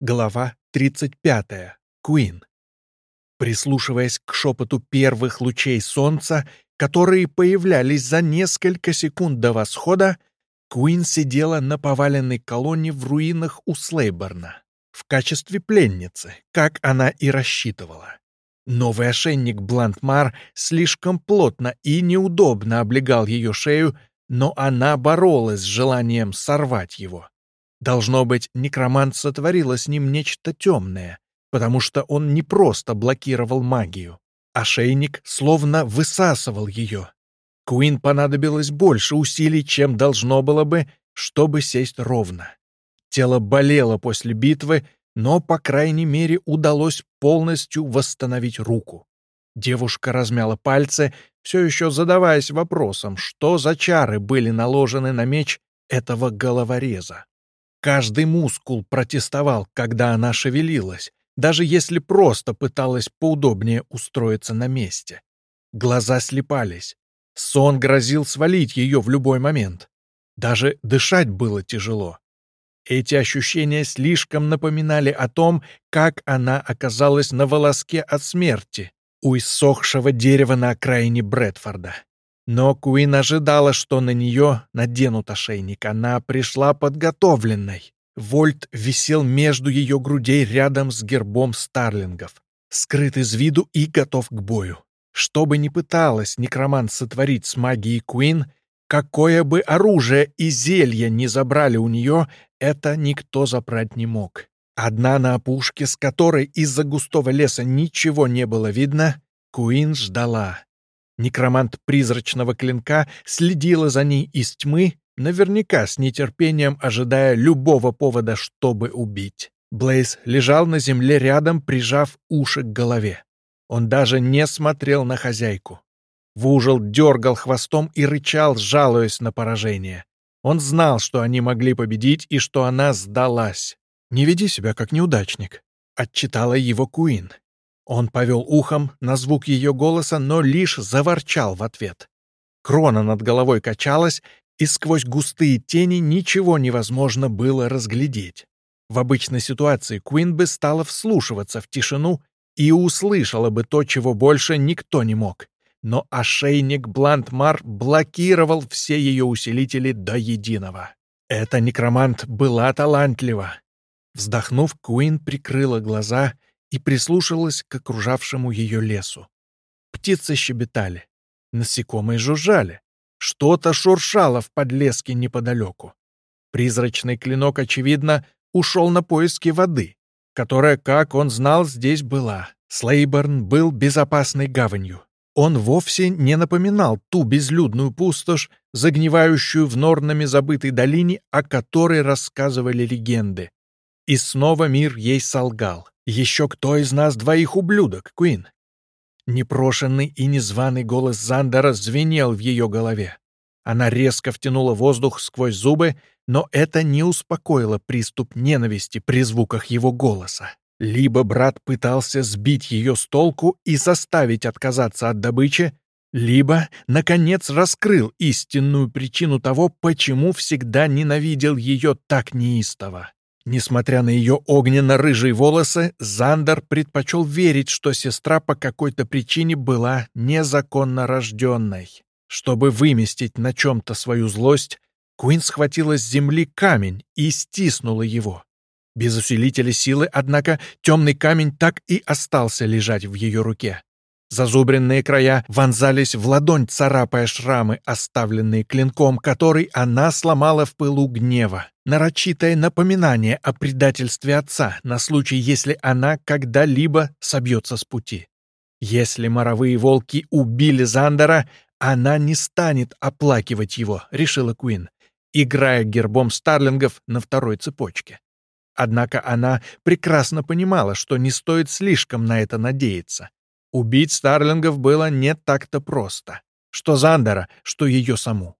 Глава 35. Куин. Прислушиваясь к шепоту первых лучей солнца, которые появлялись за несколько секунд до восхода, Куин сидела на поваленной колонне в руинах у Слейборна в качестве пленницы, как она и рассчитывала. Новый ошейник Блантмар слишком плотно и неудобно облегал ее шею, но она боролась с желанием сорвать его. Должно быть, некромант сотворила с ним нечто темное, потому что он не просто блокировал магию. Ошейник словно высасывал ее. Куин понадобилось больше усилий, чем должно было бы, чтобы сесть ровно. Тело болело после битвы, но, по крайней мере, удалось полностью восстановить руку. Девушка размяла пальцы, все еще задаваясь вопросом, что за чары были наложены на меч этого головореза. Каждый мускул протестовал, когда она шевелилась, даже если просто пыталась поудобнее устроиться на месте. Глаза слепались. Сон грозил свалить ее в любой момент. Даже дышать было тяжело. Эти ощущения слишком напоминали о том, как она оказалась на волоске от смерти у иссохшего дерева на окраине Брэдфорда. Но Куин ожидала, что на нее наденут ошейник. Она пришла подготовленной. Вольт висел между ее грудей рядом с гербом старлингов, скрыт из виду и готов к бою. Что бы ни пыталась некромант сотворить с магией Куин, какое бы оружие и зелье не забрали у нее, это никто забрать не мог. Одна на опушке, с которой из-за густого леса ничего не было видно, Куин ждала. Некромант призрачного клинка следила за ней из тьмы, наверняка с нетерпением ожидая любого повода, чтобы убить. Блейз лежал на земле рядом, прижав уши к голове. Он даже не смотрел на хозяйку. Вужил дергал хвостом и рычал, жалуясь на поражение. Он знал, что они могли победить и что она сдалась. «Не веди себя как неудачник», — отчитала его Куин. Он повел ухом на звук ее голоса, но лишь заворчал в ответ. Крона над головой качалась, и сквозь густые тени ничего невозможно было разглядеть. В обычной ситуации Куин бы стала вслушиваться в тишину и услышала бы то, чего больше никто не мог но ошейник Блантмар блокировал все ее усилители до единого. Эта некромант была талантлива. Вздохнув, Куин прикрыла глаза и прислушалась к окружавшему ее лесу. Птицы щебетали, насекомые жужжали, что-то шуршало в подлеске неподалеку. Призрачный клинок, очевидно, ушел на поиски воды, которая, как он знал, здесь была. Слейборн был безопасной гаванью, он вовсе не напоминал ту безлюдную пустошь, загнивающую в норнами забытой долине, о которой рассказывали легенды. И снова мир ей солгал. «Еще кто из нас двоих ублюдок, Куин?» Непрошенный и незваный голос Зандера звенел в ее голове. Она резко втянула воздух сквозь зубы, но это не успокоило приступ ненависти при звуках его голоса. Либо брат пытался сбить ее с толку и заставить отказаться от добычи, либо, наконец, раскрыл истинную причину того, почему всегда ненавидел ее так неистово. Несмотря на ее огненно-рыжие волосы, Зандер предпочел верить, что сестра по какой-то причине была незаконно рожденной. Чтобы выместить на чем-то свою злость, Куин схватила с земли камень и стиснула его. Без усилителя силы, однако, темный камень так и остался лежать в ее руке. Зазубренные края вонзались в ладонь, царапая шрамы, оставленные клинком, который она сломала в пылу гнева. Нарочитое напоминание о предательстве отца на случай, если она когда-либо собьется с пути. Если моровые волки убили Зандера, она не станет оплакивать его, решила Куин, играя гербом старлингов на второй цепочке. Однако она прекрасно понимала, что не стоит слишком на это надеяться. Убить Старлингов было не так-то просто. Что Зандера, что ее саму.